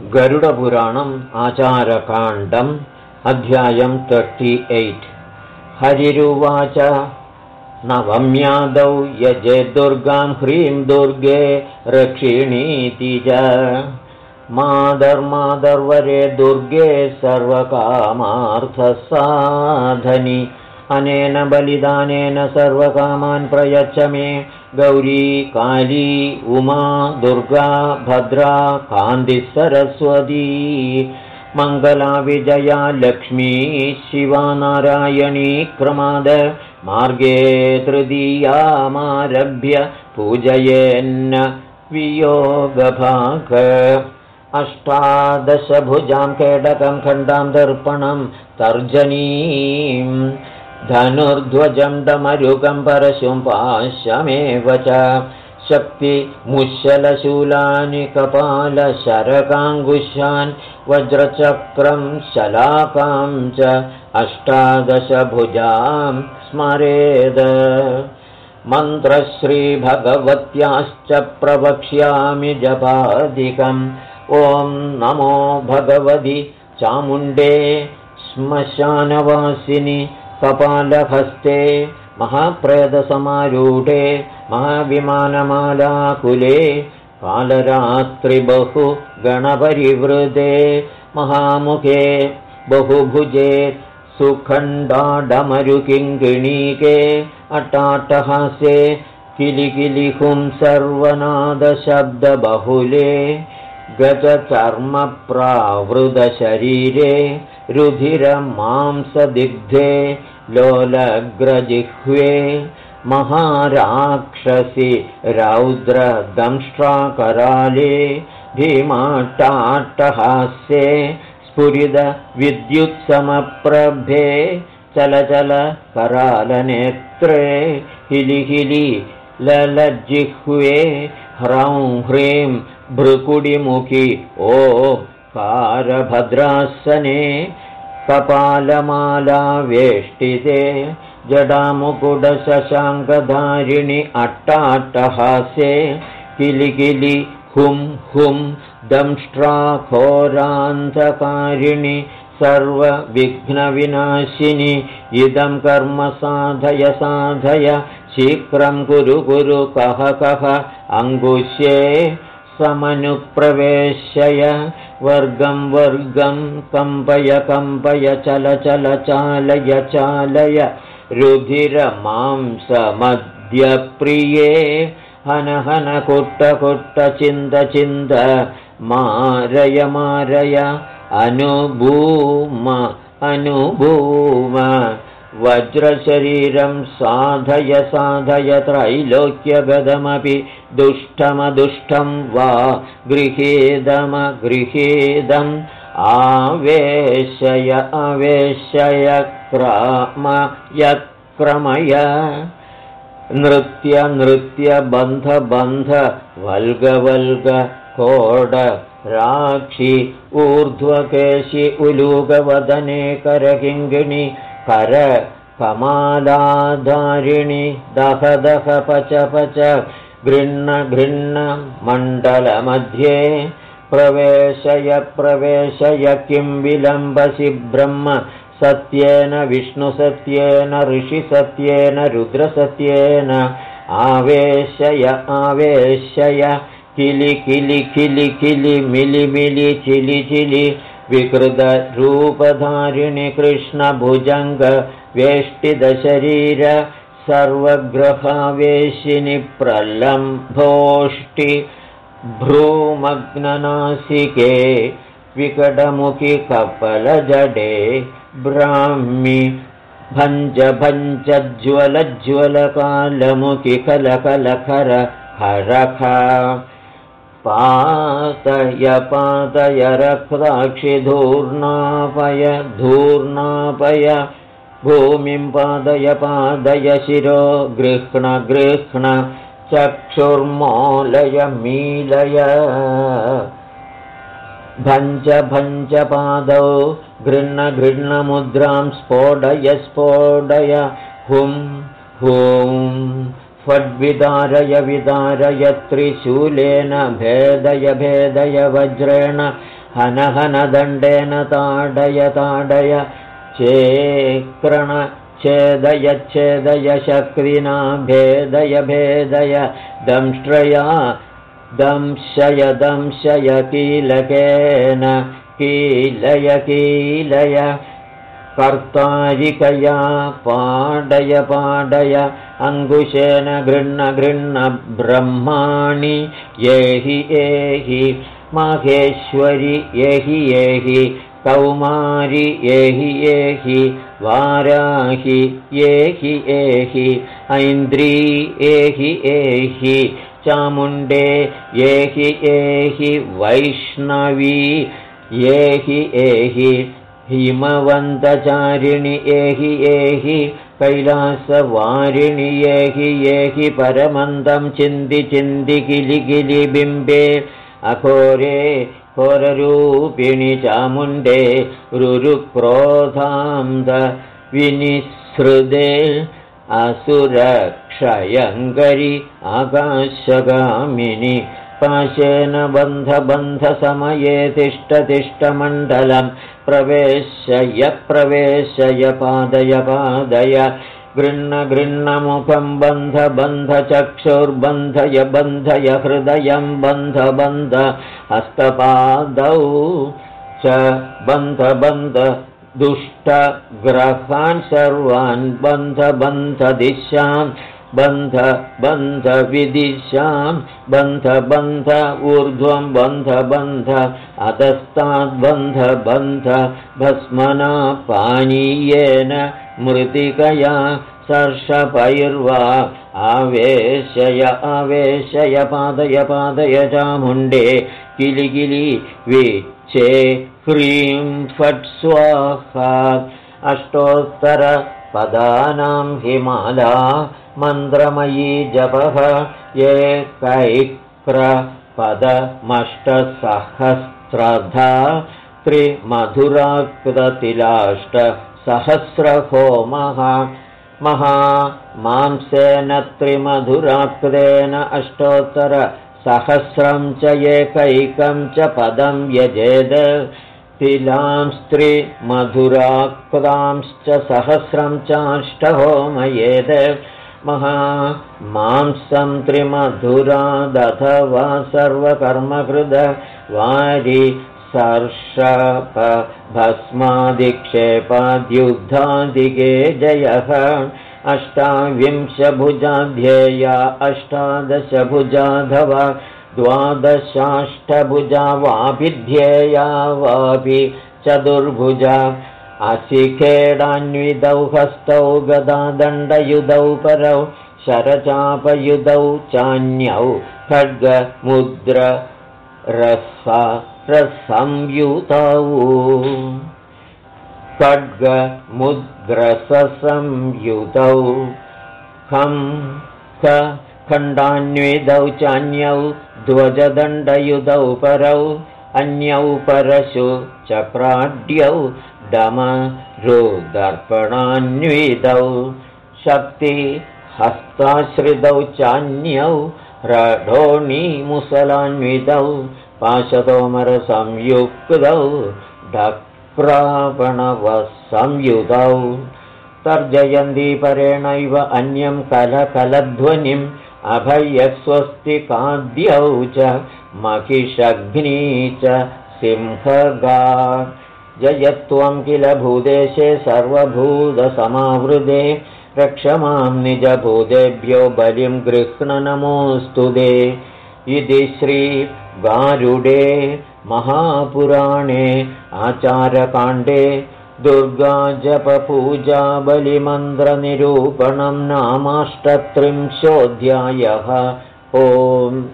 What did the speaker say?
गरुडपुराणम् आचारकाण्डम् अध्यायम् thirty eight हरिरुवाच नवम्यादौ यजे दुर्गां ह्रीं दुर्गे रक्षिणीति च। मादर्मादर्वरे दुर्गे सर्वकामार्थसाधनि अनेन बलिदानेन सर्वकामान् प्रयच्छ मे गौरी काली उमा दुर्गा भद्रा कान्तिसरस्वती मङ्गला विजया लक्ष्मी शिवा नारायणी क्रमाद मार्गे तृतीयामारभ्य पूजयेन्न वियोगभाग अष्टादशभुजां केडकं खण्डां दर्पणं तर्जनीम् धनुर्ध्वजं दमरुगं परशुं पाश्यमेव च। शक्तिमुशलशूलानि कपालशरकाङ्गुशान् वज्रचक्रं शलाकां च अष्टादशभुजां स्मरेद। मन्त्रश्रीभगवत्याश्च प्रवक्ष्यामि जपाधिकम् ॐ नमो भगवति चामुण्डे श्मशानवासिनि कपालहस्ते महाप्रेतसमारूढे महाविमानमालाकुले कालरात्रिबहु गणपरिवृते महामुखे बहुभुजे सुखण्डाडमरुकिङ्गिणीके अट्टाटहासे किलिकिलिहुं सर्वनादशब्दबहुले गजचर्मप्रावृतशरीरे रुधिरमांसदिग्धे लोलग्रजिह्वे महाराक्षसि रौद्रदंष्ट्राकराले भीमाट्टाट्टहास्ये स्फुरिदविद्युत्समप्रभे चलचलकरालनेत्रे हिलिहिलि ललज्जिह्वे ह्रौं ह्रीं भृकुडिमुखि ओ कारभद्रासने कपालमालावेष्टिते जडामुकुडशशाङ्कधारिणि अट्टाट्टहासे किलिकिलि हुं हुं दंष्ट्राघोरान्धकारिणि सर्वविघ्नविनाशिनि इदं कर्म साधय साधय शीघ्रं कुरु कुरु कः कः अङ्गुष्ये समनुप्रवेशय वर्गं वर्गं कम्पय कम्पय चल चल चालय चालय रुधिरमांसमद्यप्रिये हन हन कुट्ट कुट्ट चिन्द चिन्द मारय मारय अनुभूम अनुभूम वज्रशरीरं साधय साधय त्रैलोक्यगदमपि दुष्टमदुष्टं वा गृहेदमगृहेदम् आवेशय अवेशय क्रमय नृत्य नृत्य बन्ध बन्ध वल्ग वल्ग कोड राक्षि ऊर्ध्वकेशि उलूगवदने करकिङ्गिणि कर कमालाधारिणि दह दह पच पच गृह्ण गृह्ण मण्डलमध्ये प्रवेशय प्रवेशय किं विलम्बसि ब्रह्म सत्येन विष्णुसत्येन ऋषिसत्येन रुद्रसत्येन आवेशय आवेशय किलि किलि किलि किलि मिलि मिलि चिलि चिलि विकृतरूपधारिणि कृष्णभुजङ्गवेष्टिदशरीर सर्वग्रहावेशिनि प्रलम्भोष्टि भ्रूमग्ननासिके विकटमुखि कपलजडे ब्राह्मि भञ्ज भञ्जज्ज्वलज्ज्वलकालमुखि कलकलखर हरख पातय पातय रक्ताक्षि धूर्णापय धूर्णापय भूमिं पादय पादय शिरो गृह्ण गृह्ण चक्षुर्मोलय मीलय भञ्च भञ्च पादौ गृह्ण गृह्णमुद्रां स्फोडय स्फोडय हुं हुं फड्विदारय विदारय त्रिशूलेन भेदय भेदय वज्रेण हनहनदण्डेन ताडय ताडय चेक्रण छेदय शक्तिना भेदय भेदय दंष्ट्रया दंशय दंशय कीलकेन कीलय कीलय कर्तारिकया पाडय पाडय अङ्कुशेन गृह्ण गृह्ण ब्रह्माणि एहि एहि माहेश्वरि एहि एहि कौमारि एहि एहि वाराहि एहि एहि ऐन्द्री एहि एहि चामुण्डे एहि एहि वैष्णवी एहि एहि हिमवन्तचारिणि एहि एहि कैलासवारिणि एहि एहि परमन्दं चिन्ति चिन्ति किलि बिम्बे। अघोरे घोररूपिणि चामुण्डे रुरुक्रोधान्त विनिःसृदे। असुरक्षयङ्करि आकाशगामिनि पाशेन बन्धबन्धसमये तिष्ठतिष्ठमण्डलं प्रवेशय प्रवेशय पादय पादय। गृह्ण गृह्णमुखं बन्ध बन्ध चक्षुर्बन्धय बन्धय हृदयं बन्ध बन्ध हस्तपादौ च बन्ध बन्ध दुष्टग्रहान् सर्वान् बन्ध बन्ध दिशां बन्ध बन्ध विदिशां बन्ध बन्ध ऊर्ध्वं बन्ध बन्ध अधस्ताद्बन्ध बन्ध भस्मना पानीयेन मृतिकया सर्षपैर्वा आवेशय आवेशय पादय पादय चामुण्डे किलि किलि वीच्छे ह्रीं फट् स्वाहा अष्टोत्तरपदानां हिमाला मन्त्रमयी जपः एकैक्रपदमष्टसहस्रधा त्रिमधुराकृततिलाष्टसहस्रहोमः महा मांसेन त्रिमधुराकृतेन अष्टोत्तरसहस्रं च एकैकं च पदं यजेद तिलांस्त्रिमधुराकृतांश्च सहस्रं चाष्टहोमयेद महा मांसं त्रिमधुरादथवा सर्वकर्मकृद वारि सर्षप भस्मादिक्षेपाद्युद्धादिगे जयः अष्टाविंशभुजाध्येया अष्टादशभुजाधव द्वादशाष्टभुजा वाभिध्येया वापि चतुर्भुजा असिखेडान्वितौ हस्तौ गदादण्डयुधौ परौ शरचापयुधौ चान्यौ खड्गमुद्र रसंयुतौ खड्गमुद्रसंयुतौ खं ख खण्डान्वितौ चान्यौ ध्वजदण्डयुधौ परौ अन्यौ परशु चक्राढ्यौ दमरुदर्पणान्वितौ शक्तिहस्ताश्रितौ चान्यौ रढोणीमुसलान्वितौ पाशतोमरसंयुक्तौ डप्रापणवसंयुतौ तर्जयन्ती परेणैव अन्यं कलकलध्वनिम् अभयस्वस्तिकाद्यौ च महिषग्नी च सिंहगा जयत्वं किल भूदेशे सर्वभूतसमावृदे रक्ष मां निजभूतेभ्यो बलिं गृह्णनमोऽस्तु दे। इति श्रीगारुडे महापुराणे आचारकाण्डे दुर्गाजपपूजाबलिमन्त्रनिरूपणं नामाष्टत्रिंशोऽध्यायः। ओम्